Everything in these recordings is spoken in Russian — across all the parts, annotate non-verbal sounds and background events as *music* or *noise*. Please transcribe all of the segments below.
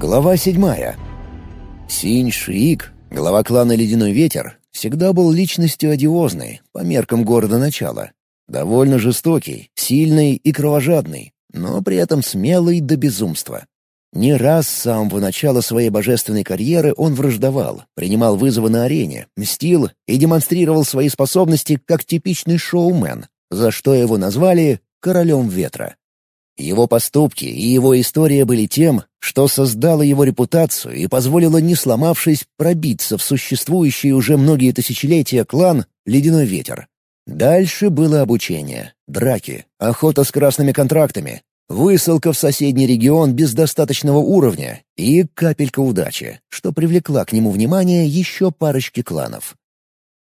Глава седьмая. Синь Шиик, глава клана «Ледяной ветер», всегда был личностью одиозной, по меркам города начала. Довольно жестокий, сильный и кровожадный, но при этом смелый до безумства. Не раз с самого начала своей божественной карьеры он враждовал, принимал вызовы на арене, мстил и демонстрировал свои способности как типичный шоумен, за что его назвали «королем ветра». Его поступки и его история были тем, что создало его репутацию и позволило, не сломавшись, пробиться в существующий уже многие тысячелетия клан «Ледяной ветер». Дальше было обучение, драки, охота с красными контрактами, высылка в соседний регион без достаточного уровня и капелька удачи, что привлекла к нему внимание еще парочки кланов.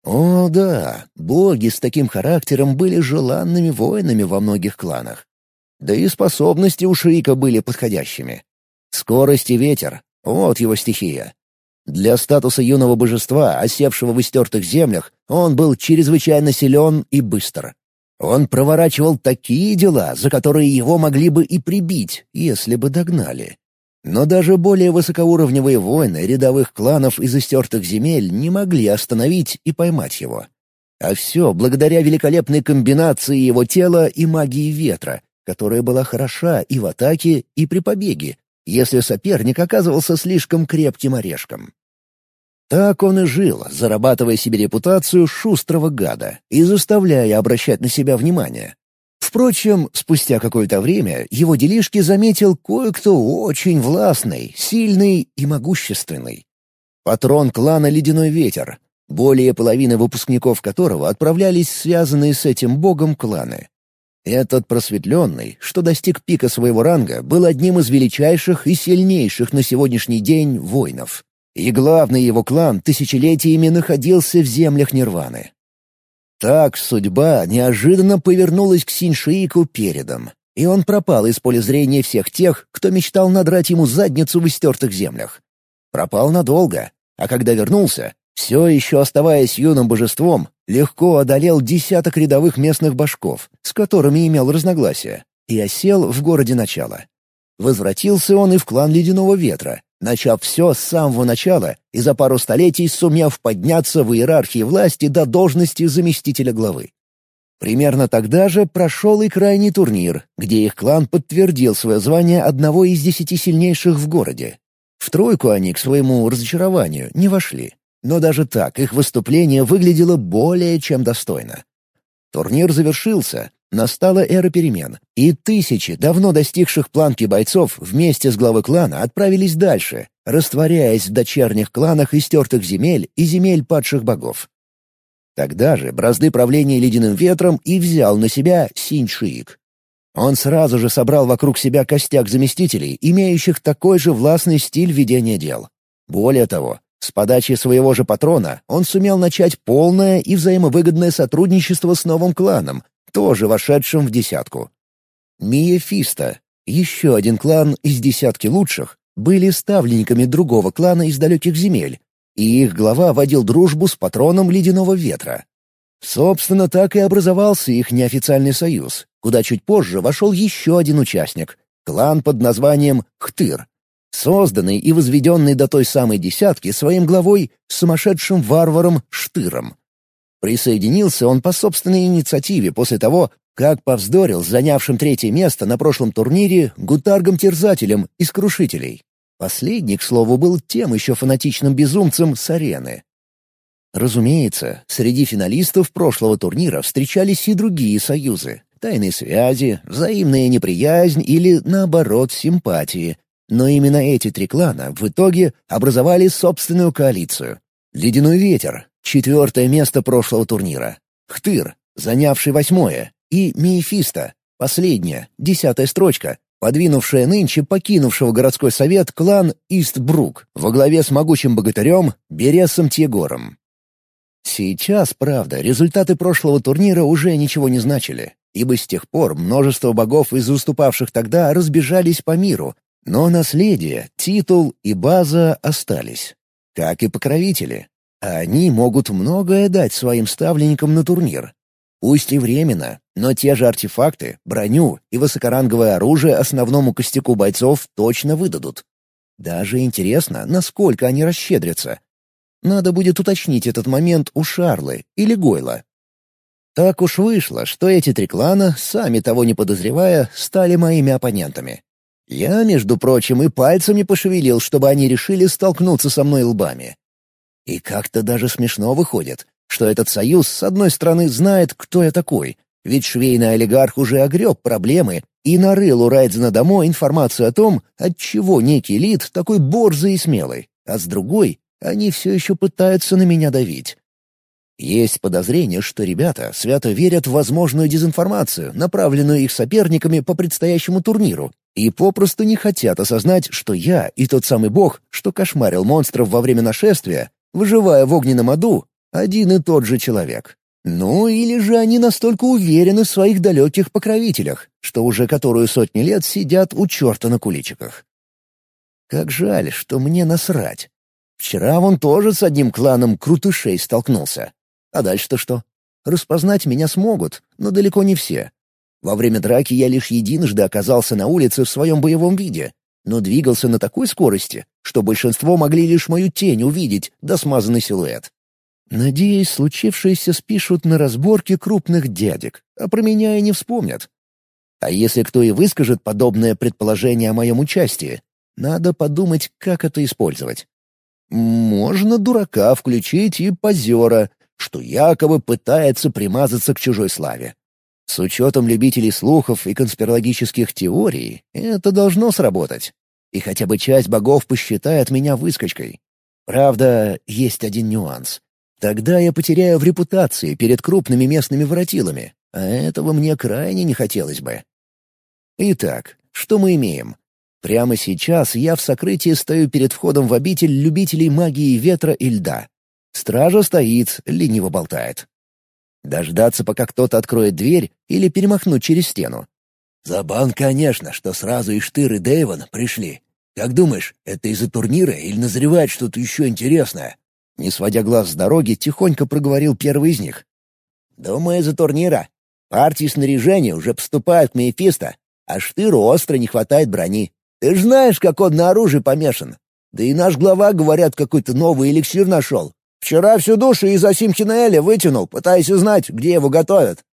О да, боги с таким характером были желанными воинами во многих кланах. Да и способности у Шрика были подходящими. Скорость и ветер — вот его стихия. Для статуса юного божества, осевшего в истертых землях, он был чрезвычайно силен и быстр. Он проворачивал такие дела, за которые его могли бы и прибить, если бы догнали. Но даже более высокоуровневые воины рядовых кланов из истертых земель не могли остановить и поймать его. А все благодаря великолепной комбинации его тела и магии ветра, которая была хороша и в атаке, и при побеге, если соперник оказывался слишком крепким орешком. Так он и жил, зарабатывая себе репутацию шустрого гада и заставляя обращать на себя внимание. Впрочем, спустя какое-то время его делишки заметил кое-кто очень властный, сильный и могущественный. Патрон клана «Ледяной ветер», более половины выпускников которого отправлялись связанные с этим богом кланы. Этот просветленный, что достиг пика своего ранга, был одним из величайших и сильнейших на сегодняшний день воинов. И главный его клан тысячелетиями находился в землях Нирваны. Так судьба неожиданно повернулась к Синьшиику передом, и он пропал из поля зрения всех тех, кто мечтал надрать ему задницу в истертых землях. Пропал надолго, а когда вернулся, все еще оставаясь юным божеством, легко одолел десяток рядовых местных башков, с которыми имел разногласия, и осел в городе начала. Возвратился он и в клан Ледяного Ветра, начав все с самого начала и за пару столетий сумев подняться в иерархии власти до должности заместителя главы. Примерно тогда же прошел и крайний турнир, где их клан подтвердил свое звание одного из десяти сильнейших в городе. В тройку они, к своему разочарованию, не вошли. Но даже так их выступление выглядело более чем достойно. Турнир завершился, настала эра перемен, и тысячи давно достигших планки бойцов вместе с главой клана отправились дальше, растворяясь в дочерних кланах истертых земель и земель падших богов. Тогда же бразды правления ледяным ветром и взял на себя Синь-Шиик. Он сразу же собрал вокруг себя костяк заместителей, имеющих такой же властный стиль ведения дел. Более того, с подачи своего же патрона он сумел начать полное и взаимовыгодное сотрудничество с новым кланом, тоже вошедшим в десятку. Миефиста, еще один клан из десятки лучших, были ставленниками другого клана из далеких земель, и их глава водил дружбу с патроном Ледяного Ветра. Собственно, так и образовался их неофициальный союз, куда чуть позже вошел еще один участник — клан под названием Хтыр, созданный и возведенный до той самой десятки своим главой сумасшедшим варваром Штыром. Присоединился он по собственной инициативе после того, как повздорил с занявшим третье место на прошлом турнире Гутаргом-терзателем из Крушителей. Последний, к слову, был тем еще фанатичным безумцем с арены. Разумеется, среди финалистов прошлого турнира встречались и другие союзы. Тайные связи, взаимная неприязнь или, наоборот, симпатии, но именно эти три клана в итоге образовали собственную коалицию. «Ледяной ветер» — четвертое место прошлого турнира. «Хтыр», занявший восьмое. И «Мефисто», последняя, десятая строчка, подвинувшая нынче покинувшего городской совет клан Истбрук во главе с могучим богатырем Бересом Тьегором. Сейчас, правда, результаты прошлого турнира уже ничего не значили, ибо с тех пор множество богов из выступавших тогда разбежались по миру, но наследие, титул и база остались. Как и покровители. А они могут многое дать своим ставленникам на турнир. Пусть и временно, но те же артефакты, броню и высокоранговое оружие основному костяку бойцов точно выдадут. Даже интересно, насколько они расщедрятся. Надо будет уточнить этот момент у Шарлы или Гойла. Так уж вышло, что эти три клана, сами того не подозревая, стали моими оппонентами. Я, между прочим, и пальцем не пошевелил, чтобы они решили столкнуться со мной лбами. И как-то даже смешно выходит, что этот союз, с одной стороны, знает, кто я такой, ведь швейный олигарх уже огреб проблемы и нарыл у Райдзена домой информацию о том, отчего некий Лид такой борзый и смелый, а с другой они все еще пытаются на меня давить. Есть подозрение, что ребята свято верят в возможную дезинформацию, направленную их соперниками по предстоящему турниру, и попросту не хотят осознать, что я и тот самый бог, что кошмарил монстров во время нашествия, выживая в огненном аду, один и тот же человек. Ну, или же они настолько уверены в своих далеких покровителях, что уже которую сотни лет сидят у черта на куличиках. Как жаль, что мне насрать. Вчера он тоже с одним кланом крутышей столкнулся. А дальше-то что? Распознать меня смогут, но далеко не все. Во время драки я лишь единожды оказался на улице в своем боевом виде, но двигался на такой скорости, что большинство могли лишь мою тень увидеть, да смазанный силуэт. Надеюсь, случившееся спишут на разборке крупных дядек, а про меня и не вспомнят. А если кто и выскажет подобное предположение о моем участии, надо подумать, как это использовать. Можно дурака включить и позера, что якобы пытается примазаться к чужой славе. С учетом любителей слухов и конспирологических теорий, это должно сработать. И хотя бы часть богов посчитает меня выскочкой. Правда, есть один нюанс. Тогда я потеряю в репутации перед крупными местными воротилами, а этого мне крайне не хотелось бы. Итак, что мы имеем? Прямо сейчас я в сокрытии стою перед входом в обитель любителей магии ветра и льда. Стража стоит, лениво болтает. Дождаться, пока кто-то откроет дверь, или перемахнуть через стену. Забан, конечно, что сразу и Штыр, и Дэйвон пришли. Как думаешь, это из-за турнира или назревает что-то еще интересное? Не сводя глаз с дороги, тихонько проговорил первый из них. «Думаю, из-за турнира. Партии снаряжения уже поступают к Мефисто, а Штыру остро не хватает брони. Ты ж знаешь, как он на оружии помешан. Да и наш глава, говорят, какой-то новый эликсир нашел. Вчера всю душу из Асимхинаэля вытянул, пытаясь узнать, где его готовят».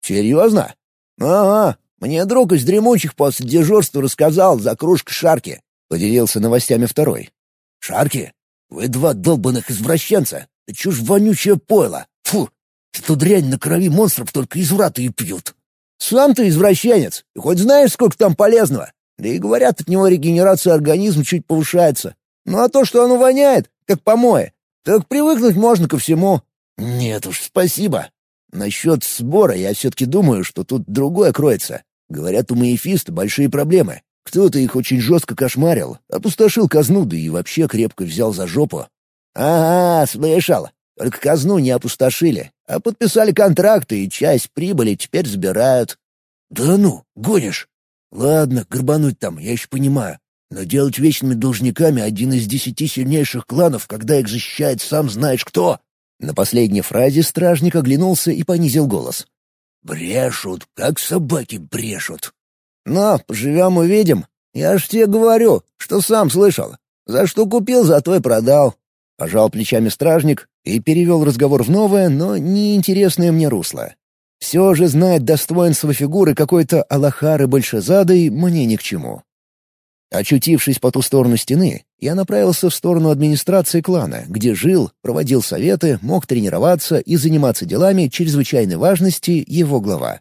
«Серьезно?» «Ага. Мне друг из дремучих после дежурства рассказал за кружкой шарки», — поделился новостями второй. «Шарки? Вы два долбанных извращенца! Да чушь вонючее пойло! Фу! Эту дрянь на крови монстров только извраты и пьют!» «Сам ты извращенец! И хоть знаешь, сколько там полезного? Да и говорят, от него регенерация организма чуть повышается. Ну а то, что оно воняет, как помои, так привыкнуть можно ко всему». «Нет уж, спасибо. Насчет сбора я все-таки думаю, что тут другое кроется. Говорят, у Маефиста большие проблемы. Кто-то их очень жестко кошмарил, опустошил казну, да и вообще крепко взял за жопу. «Ага, слышал. Только казну не опустошили, а подписали контракты, и часть прибыли теперь забирают». «Да ну, гонишь? Ладно, горбануть там, я еще понимаю. Но делать вечными должниками один из десяти сильнейших кланов, когда их защищает сам знаешь кто...» На последней фразе стражник оглянулся и понизил голос. «Брешут, как собаки брешут». «Но, поживем увидим. Я ж тебе говорю, что сам слышал. За что купил, за то и продал». Пожал плечами стражник и перевел разговор в новое, но неинтересное мне русло. Все же знать достоинство фигуры какой-то Аллахары Большезадой мне ни к чему. Очутившись по ту сторону стены, я направился в сторону администрации клана, где жил, проводил советы, мог тренироваться и заниматься делами чрезвычайной важности его глава.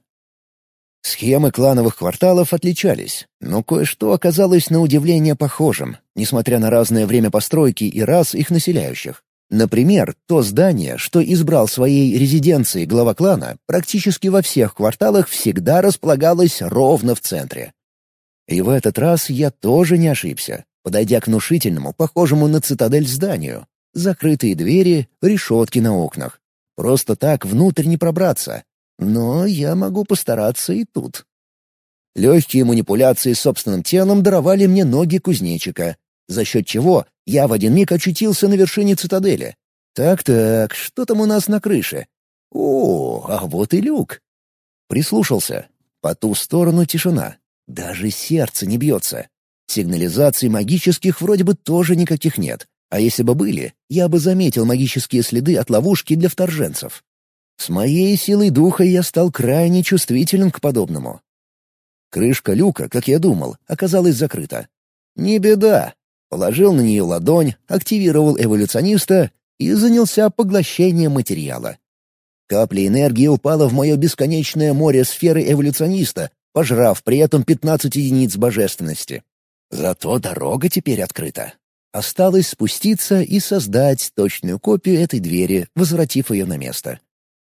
Схемы клановых кварталов отличались, но кое-что оказалось на удивление похожим, несмотря на разное время постройки и рас их населяющих. Например, то здание, что избрал своей резиденцией глава клана, практически во всех кварталах всегда располагалось ровно в центре. И в этот раз я тоже не ошибся, подойдя к внушительному, похожему на цитадель зданию. Закрытые двери, решетки на окнах. Просто так внутрь не пробраться. Но я могу постараться и тут. Легкие манипуляции собственным телом даровали мне ноги кузнечика, за счет чего я в один миг очутился на вершине цитадели. Так-так, что там у нас на крыше? О, а вот и люк. Прислушался. По ту сторону тишина. Даже сердце не бьется. Сигнализаций магических вроде бы тоже никаких нет. А если бы были, я бы заметил магические следы от ловушки для вторженцев. С моей силой духа я стал крайне чувствителен к подобному. Крышка люка, как я думал, оказалась закрыта. Не беда. Положил на нее ладонь, активировал эволюциониста и занялся поглощением материала. Капля энергии упала в мое бесконечное море сферы эволюциониста, пожрав при этом 15 единиц божественности. Зато дорога теперь открыта. Осталось спуститься и создать точную копию этой двери, возвратив ее на место.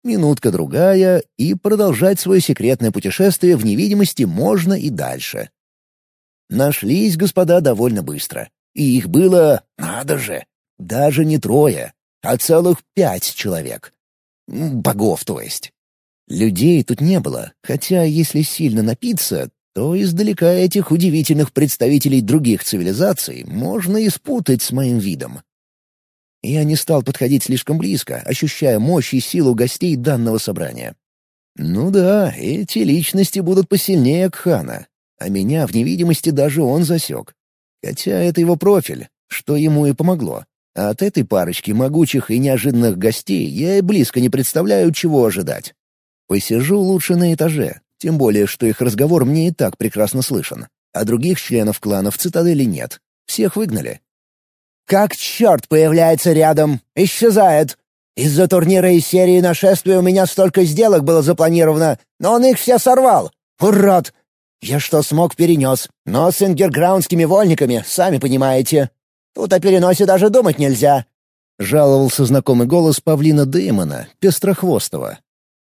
Минутка-другая, и продолжать свое секретное путешествие в невидимости можно и дальше. Нашлись господа довольно быстро. И их было, надо же, даже не трое, а целых пять человек. Богов, то есть. Людей тут не было, хотя если сильно напиться, то издалека этих удивительных представителей других цивилизаций можно и спутать с моим видом. Я не стал подходить слишком близко, ощущая мощь и силу гостей данного собрания. Ну да, эти личности будут посильнее Кхана, а меня в невидимости даже он засек. Хотя это его профиль, что ему и помогло. А от этой парочки могучих и неожиданных гостей я и близко не представляю, чего ожидать. Посижу лучше на этаже, тем более, что их разговор мне и так прекрасно слышен. А других членов клана в цитадели нет. Всех выгнали. Как черт появляется рядом, исчезает. Из-за турнира и серии нашествия у меня столько сделок было запланировано, но он их все сорвал. Урод! Я что смог, перенес. Но с ингерграундскими вольниками, сами понимаете. Тут о переносе даже думать нельзя. Жаловался знакомый голос павлина Дэймона, пестрохвостого.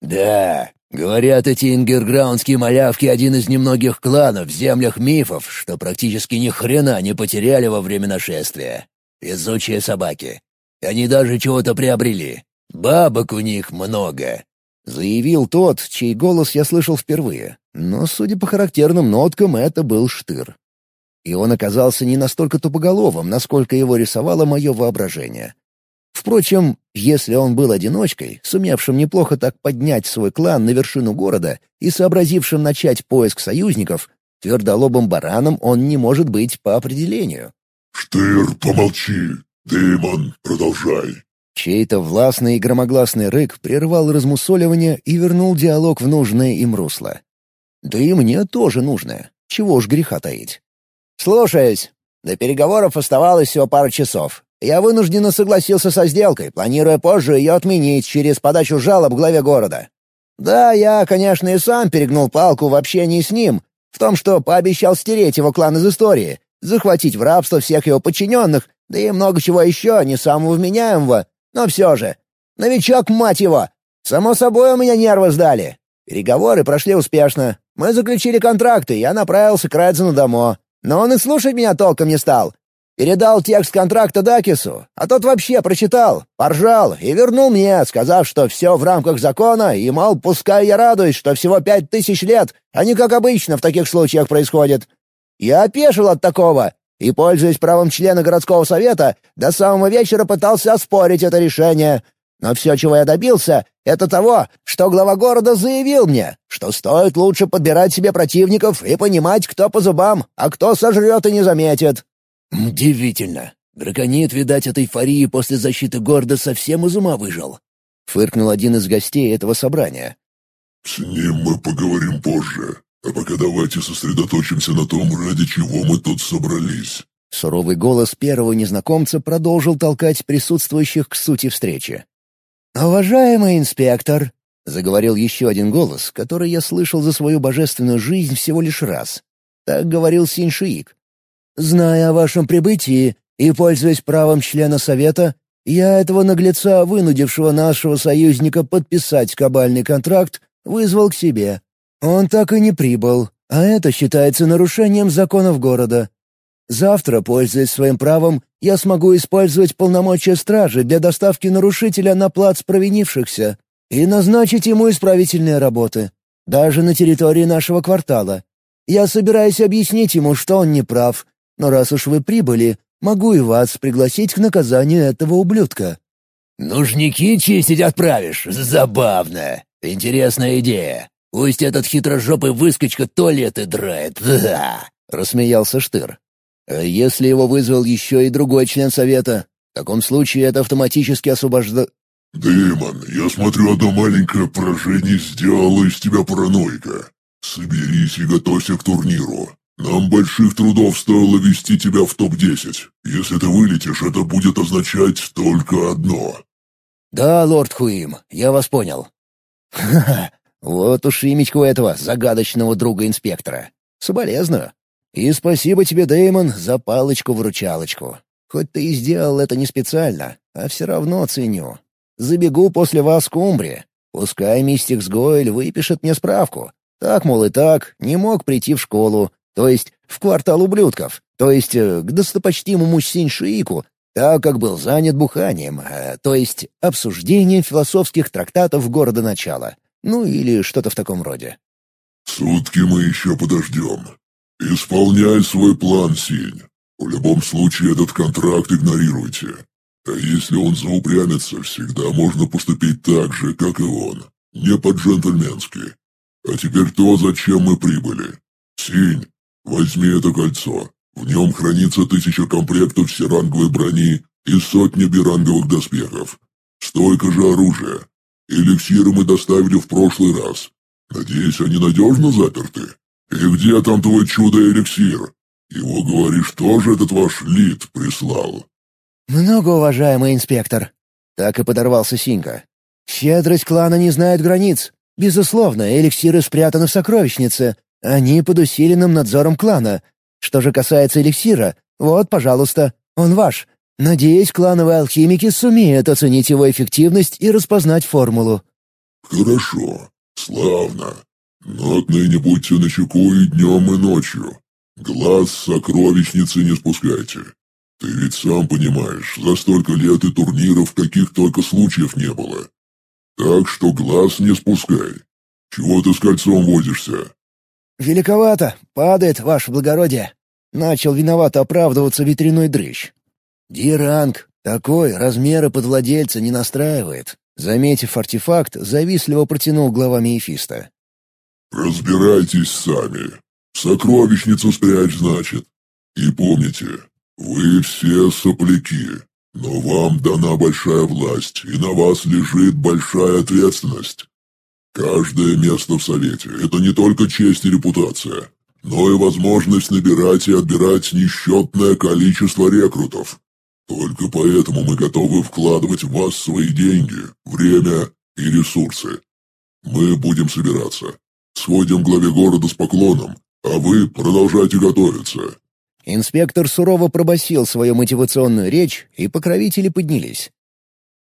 «Да, говорят, эти ингерграундские малявки — один из немногих кланов в землях мифов, что практически ни хрена не потеряли во время нашествия. Везучие собаки. Они даже чего-то приобрели. Бабок у них много», — заявил тот, чей голос я слышал впервые. Но, судя по характерным ноткам, это был Штыр. И он оказался не настолько тупоголовым, насколько его рисовало мое воображение. Впрочем, если он был одиночкой, сумевшим неплохо так поднять свой клан на вершину города и сообразившим начать поиск союзников, твердолобым бараном он не может быть по определению. «Штыр, помолчи! Дэймон, продолжай!» Чей-то властный и громогласный рык прервал размусоливание и вернул диалог в нужное им русло. Да и мне тоже нужное. Чего ж греха таить. «Слушаюсь. До переговоров оставалось всего пару часов. Я вынужденно согласился со сделкой, планируя позже ее отменить через подачу жалоб главе города. Да, я, конечно, и сам перегнул палку в общении с ним, в том, что пообещал стереть его клан из истории, захватить в рабство всех его подчиненных, да и много чего еще, не самого вменяемого. Но все же. Новичок, мать его! Само собой, у меня нервы сдали. Переговоры прошли успешно. Мы заключили контракты, я направился к Райдзену домой. Но он и слушать меня толком не стал. Передал текст контракта Дакису, а тот вообще прочитал, поржал и вернул мне, сказав, что все в рамках закона, и, мол, пускай я радуюсь, что всего пять тысяч лет, а не как обычно в таких случаях происходит. Я опешил от такого и, пользуясь правом члена городского совета, до самого вечера пытался оспорить это решение. Но все, чего я добился, это того, что глава города заявил мне, что стоит лучше подбирать себе противников и понимать, кто по зубам, а кто сожрет и не заметит. «Удивительно. Драконит, видать, от эйфории после защиты города совсем из ума выжил», — фыркнул один из гостей этого собрания. «С ним мы поговорим позже. А пока давайте сосредоточимся на том, ради чего мы тут собрались». Суровый голос первого незнакомца продолжил толкать присутствующих к сути встречи. «Уважаемый инспектор», — заговорил еще один голос, который я слышал за свою божественную жизнь всего лишь раз. Так говорил Синьшиик. «Зная о вашем прибытии и пользуясь правом члена Совета, я этого наглеца, вынудившего нашего союзника подписать кабальный контракт, вызвал к себе. Он так и не прибыл, а это считается нарушением законов города. Завтра, пользуясь своим правом, я смогу использовать полномочия стражи для доставки нарушителя на плац провинившихся и назначить ему исправительные работы, даже на территории нашего квартала. Я собираюсь объяснить ему, что он не прав, но раз уж вы прибыли, могу и вас пригласить к наказанию этого ублюдка». «Нужники чистить отправишь? Забавно. Интересная идея. Пусть этот хитрожопый выскочка туалеты драет, да!» — рассмеялся Штыр. А если его вызвал еще и другой член совета? В таком случае это автоматически освобождает... «Дэймон, я смотрю, одно маленькое поражение сделало из тебя параноика. Соберись и готовься к турниру. Нам больших трудов стоило вести тебя в топ-10. Если ты вылетишь, это будет означать только одно». «Да, лорд Хуим, я вас понял». «Ха-ха, *laughs* вот уж имечко у этого загадочного друга-инспектора. Соболезную. И спасибо тебе, Дэймон, за палочку-выручалочку. Хоть ты и сделал это не специально, а все равно ценю. Забегу после вас к Умбре. Пускай мистик Сгойль выпишет мне справку. Так, мол, и так, не мог прийти в школу, то есть в квартал ублюдков, то есть э, к достопочтимому Синьшиику, так как был занят буханием, э, то есть обсуждением философских трактатов города начала. Ну или что-то в таком роде. «Сутки мы еще подождем. Исполняй свой план, Синь. В любом случае этот контракт игнорируйте. А если он заупрямится, всегда можно поступить так же, как и он. Не по-джентльменски. А теперь то, зачем мы прибыли. Синь, возьми это кольцо. В нем хранится тысяча комплектов всеранговой брони и сотни биранговых доспехов. Столько же оружия. Эликсиры мы доставили в прошлый раз. Надеюсь, они надежно заперты. И где там твой чудо-эликсир? Его, говоришь, тоже этот ваш Лид прислал?» «Многоуважаемый инспектор», — так и подорвался Синька. «Щедрость клана не знает границ. Безусловно, эликсиры спрятаны в сокровищнице. Они под усиленным надзором клана. Что же касается эликсира, вот, пожалуйста, он ваш. Надеюсь, клановые алхимики сумеют оценить его эффективность и распознать формулу». «Хорошо, славно. Но отныне будьте начеку и днем, и ночью. Глаз сокровищницы не спускайте. Ты ведь сам понимаешь, за столько лет и турниров каких только случаев не было. Так что глаз не спускай. Чего ты с кольцом возишься?» «Великовато. Падает, ваше благородие». Начал виновато оправдываться ветряной дрыщ. «Диранг. Такой размеры под владельца не настраивает». Заметив артефакт, завистливо протянул глава Мефиста. «Разбирайтесь сами. Сокровищницу спрячь, значит. И помните, вы все сопляки, но вам дана большая власть, и на вас лежит большая ответственность. Каждое место в Совете — это не только честь и репутация, но и возможность набирать и отбирать несчетное количество рекрутов. Только поэтому мы готовы вкладывать в вас свои деньги, время и ресурсы. Мы будем собираться. Сходим к главе города с поклоном, а вы продолжайте готовиться». Инспектор сурово пробасил свою мотивационную речь, и покровители поднялись.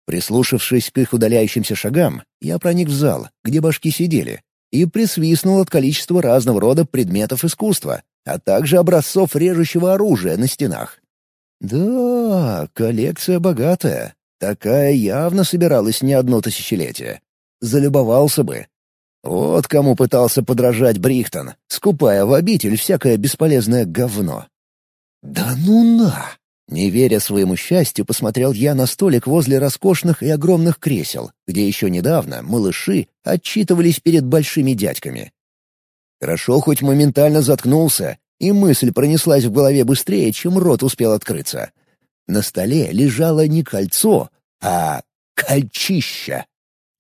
Прислушавшись к их удаляющимся шагам, я проник в зал, где башки сидели, и присвистнул от количества разного рода предметов искусства, а также образцов режущего оружия на стенах. Да, коллекция богатая. Такая явно собиралась не одно тысячелетие. Залюбовался бы. Вот кому пытался подражать Брихтон, скупая в обитель всякое бесполезное говно. «Да ну на!» Не веря своему счастью, посмотрел я на столик возле роскошных и огромных кресел, где еще недавно малыши отчитывались перед большими дядьками. Хорошо хоть моментально заткнулся, и мысль пронеслась в голове быстрее, чем рот успел открыться. На столе лежало не кольцо, а кольчище.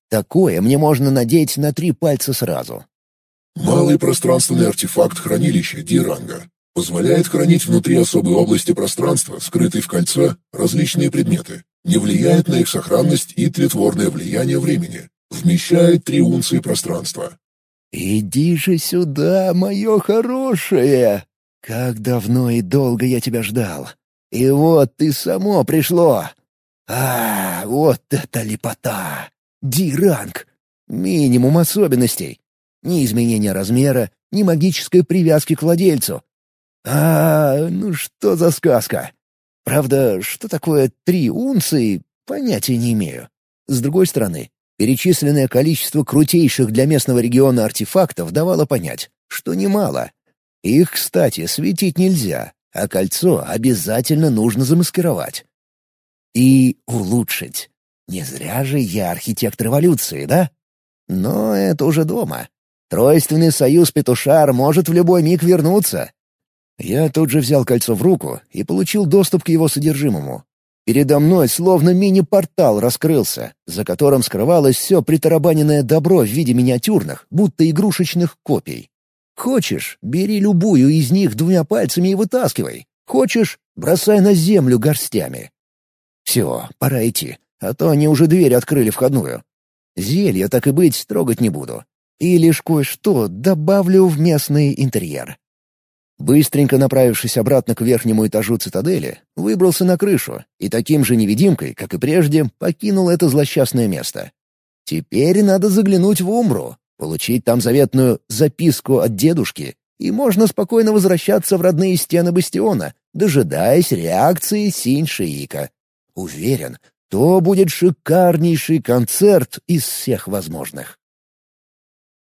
Такое мне можно надеть на три пальца сразу. Малый пространственный артефакт хранилища Диранга позволяет хранить внутри особой области пространства, скрытой в кольце, различные предметы, не влияет на их сохранность и тлетворное влияние времени, вмещает три унции пространства. «Иди же сюда, мое хорошее! Как давно и долго я тебя ждал! И вот ты само пришло! А, вот это лепота! Ди-ранг! Минимум особенностей! Ни изменения размера, ни магической привязки к владельцу. А, ну что за сказка? Правда, что такое три унции, понятия не имею. С другой стороны, Перечисленное количество крутейших для местного региона артефактов давало понять, что немало. Их, кстати, светить нельзя, а кольцо обязательно нужно замаскировать. И улучшить. Не зря же я архитектор эволюции, да? Но это уже дома. Тройственный союз Петушар может в любой миг вернуться. Я тут же взял кольцо в руку и получил доступ к его содержимому. Передо мной словно мини-портал раскрылся, за которым скрывалось все притарабаненное добро в виде миниатюрных, будто игрушечных копий. Хочешь — бери любую из них двумя пальцами и вытаскивай. Хочешь — бросай на землю горстями. Все, пора идти, а то они уже дверь открыли входную. Зелья, так и быть, трогать не буду. И лишь кое-что добавлю в местный интерьер. Быстренько направившись обратно к верхнему этажу цитадели, выбрался на крышу и таким же невидимкой, как и прежде, покинул это злосчастное место. Теперь надо заглянуть в Умру, получить там заветную «записку от дедушки», и можно спокойно возвращаться в родные стены бастиона, дожидаясь реакции Синь-Шиика. Уверен, то будет шикарнейший концерт из всех возможных.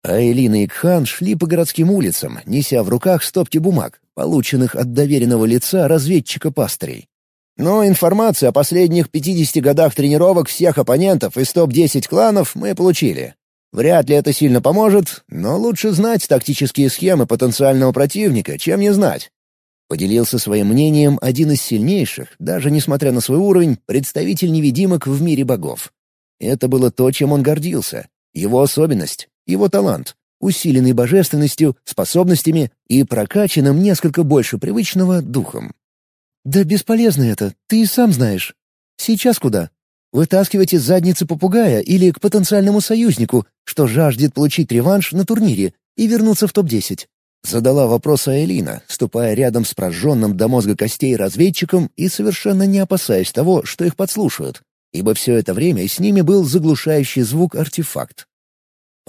А Элина и Кхан шли по городским улицам, неся в руках стопки бумаг, полученных от доверенного лица разведчика пастырей. Но информацию о последних 50 годах тренировок всех оппонентов из топ-10 кланов мы получили. Вряд ли это сильно поможет, но лучше знать тактические схемы потенциального противника, чем не знать. Поделился своим мнением один из сильнейших, даже несмотря на свой уровень, представитель невидимок в мире богов. Это было то, чем он гордился. Его особенность, его талант, усиленный божественностью, способностями и прокачанным несколько больше привычного духом. «Да бесполезно это, ты и сам знаешь. Сейчас куда? Вытаскивать из задницы попугая или к потенциальному союзнику, что жаждет получить реванш на турнире и вернуться в топ-10?» Задала вопрос Айлина, ступая рядом с прожженным до мозга костей разведчиком и совершенно не опасаясь того, что их подслушают, ибо все это время с ними был заглушающий звук артефакт.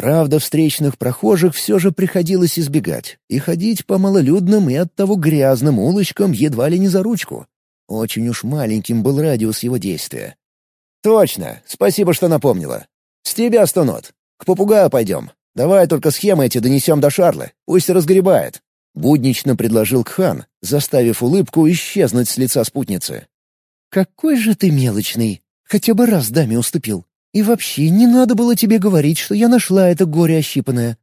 Правда, встречных прохожих все же приходилось избегать и ходить по малолюдным и оттого грязным улочкам едва ли не за ручку. Очень уж маленьким был радиус его действия. «Точно! Спасибо, что напомнила. С тебя сто нот. К попугаю пойдем. Давай только схемы эти донесем до Шарлы, пусть разгребает». Буднично предложил Кхан, заставив улыбку исчезнуть с лица спутницы. «Какой же ты мелочный! Хотя бы раз даме уступил. И вообще, не надо было тебе говорить, что я нашла это горе ощипанное».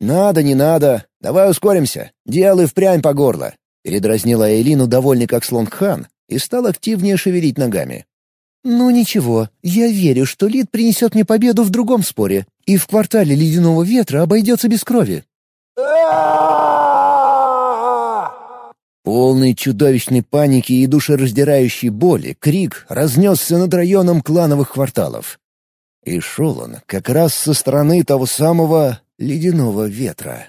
«Надо, не надо. Давай ускоримся. Делай впрямь по горло». Передразнила Элину, довольный как слон Кхан, и стал активнее шевелить ногами. «Ну ничего, я верю, что Лид принесет мне победу в другом споре, и в квартале ледяного ветра обойдется без крови». Полный чудовищной паники и душераздирающей боли крик разнесся над районом клановых кварталов. И шел он как раз со стороны того самого ледяного ветра.